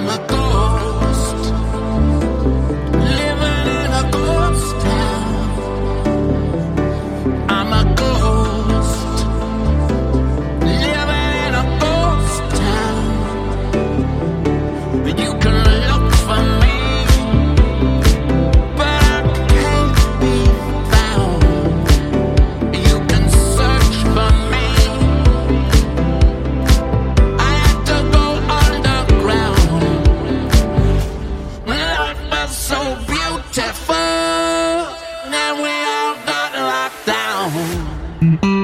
I'm a Música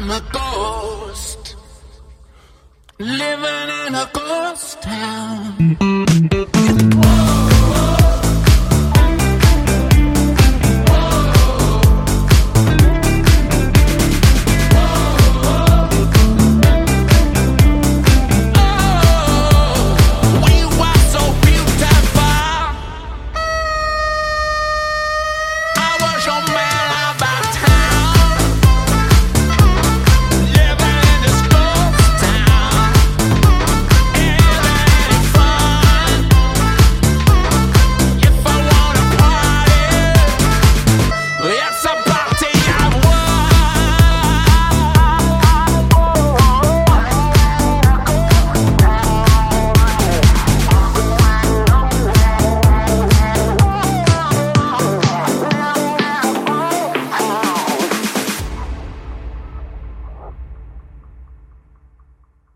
I'm a ghost living in a ghost town.